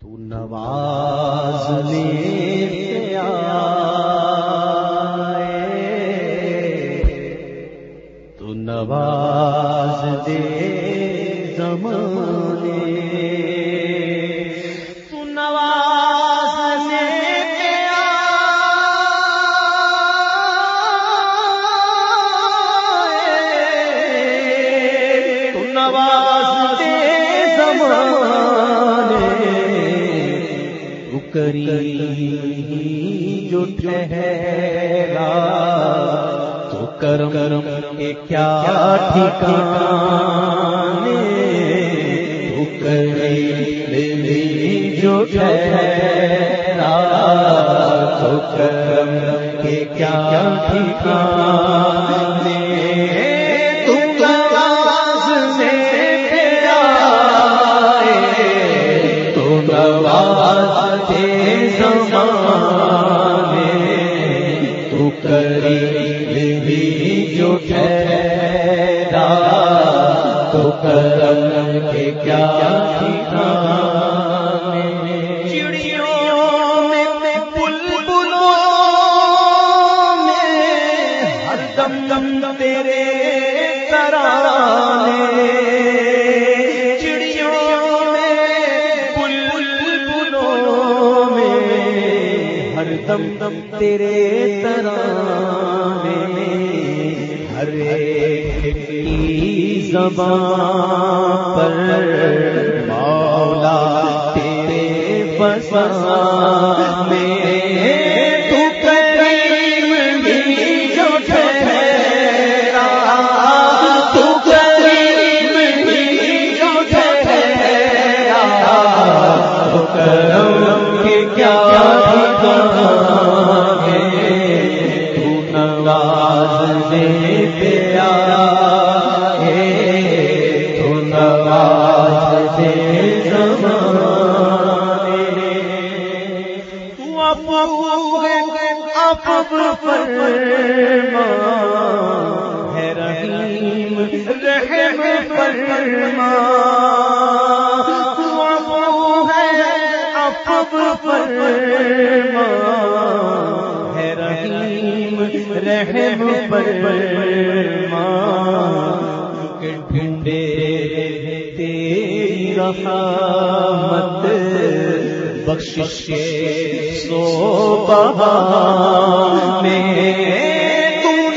تو نواز لے آئے۔ تو نواز دے زمانے کری جو ٹھہرا، تو کرم کرم کے کیا ٹھکانے؟ تو کری جو ٹھہرا، تو کرم کے کیا ٹھکانے؟ دم دم تیرے ترانے، چڑیوں میں، بلبلوں میں، ہر دم دم تیرے ترانے، ہر ایک کی زبان پر مولا تیرے بسان میں۔ کہ ڈھنڈے تیری رحمت بخشش سو بابا میں تم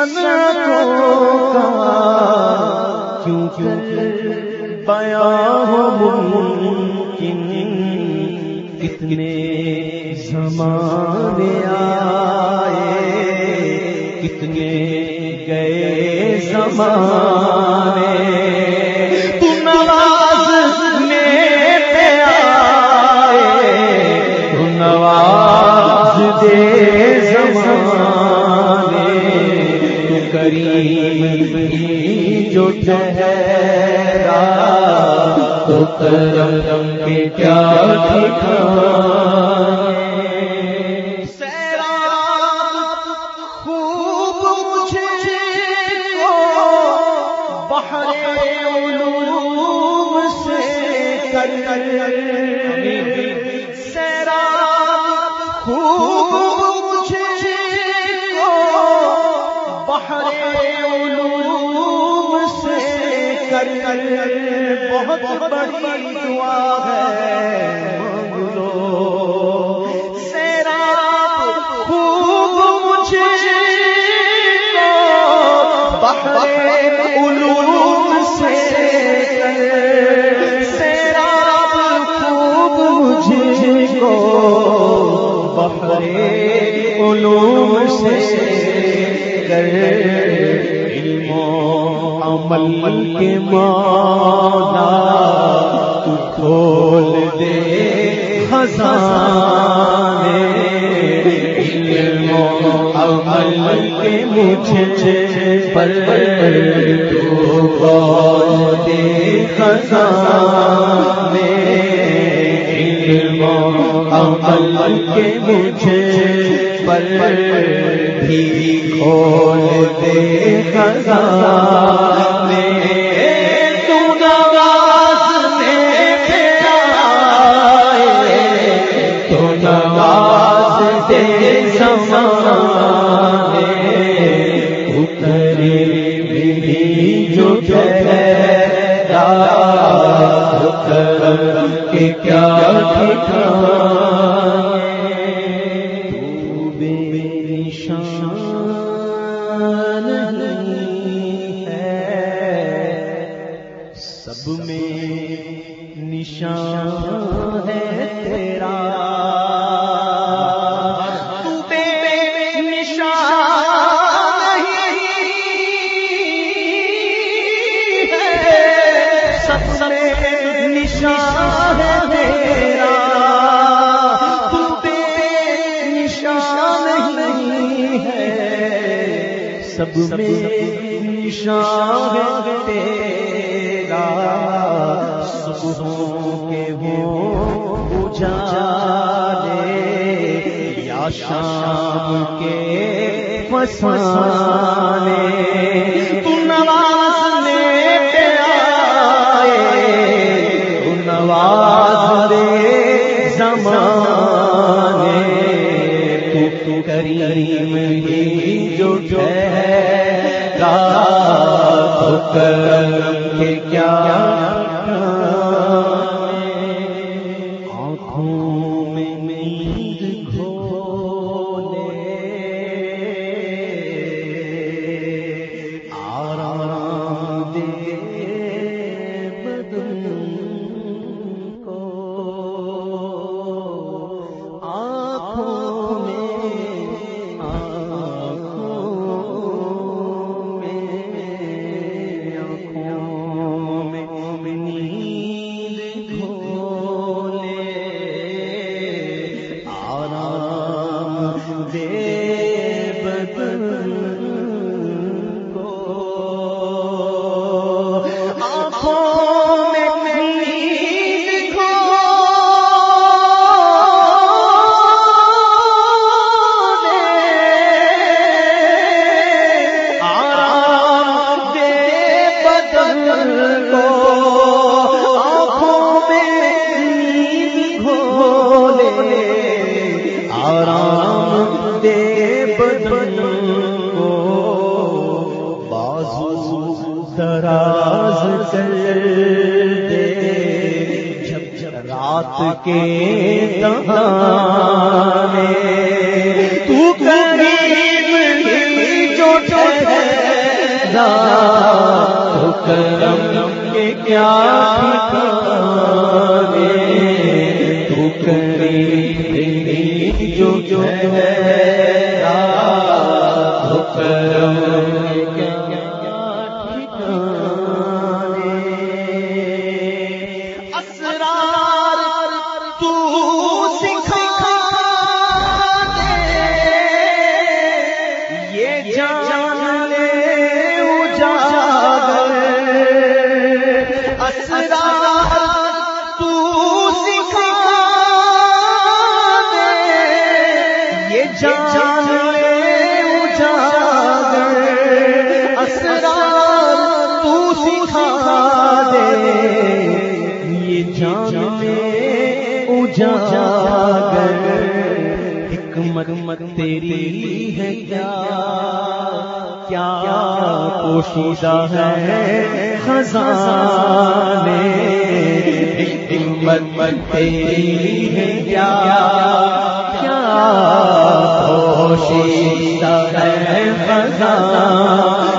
کی سنتوں کیوں کر ہو ممکن کتنے زمانے آئے کتنے گئے زمانے بہت بڑی دعا ہے لو سیراب خوب مجھے علوم سے سیراب خوب مجھے کو بحرے علوم سے و عمل کے مولا، تو کھول دے خزانے علم و عمل کے مجھے پر تو کھول دے خزانے علم و عمل کے مجھے پر بھی کھول دے خزانے تو سب میں شاہ تیرا صبحوں کے وہ اجالے یا شام کے فسانے تو نواز تو آرام دے بدن کو بازو دراز کر دے۔ جب جب رات کے دہانے تو قریب ہی جو ٹھہرا تو کرم کے کیا ٹھکانے۔ تو قریب جو جو ٹھہرا جان لے اجاگر، اسرار تو سکھا دے۔ یہ جان لے اجاگر، حکمت تیری ہے کیا؟ کیا پوشیدہ ہے خزانے حکمت تیری ہے کیا کیا پوشیدہ ہے خزانے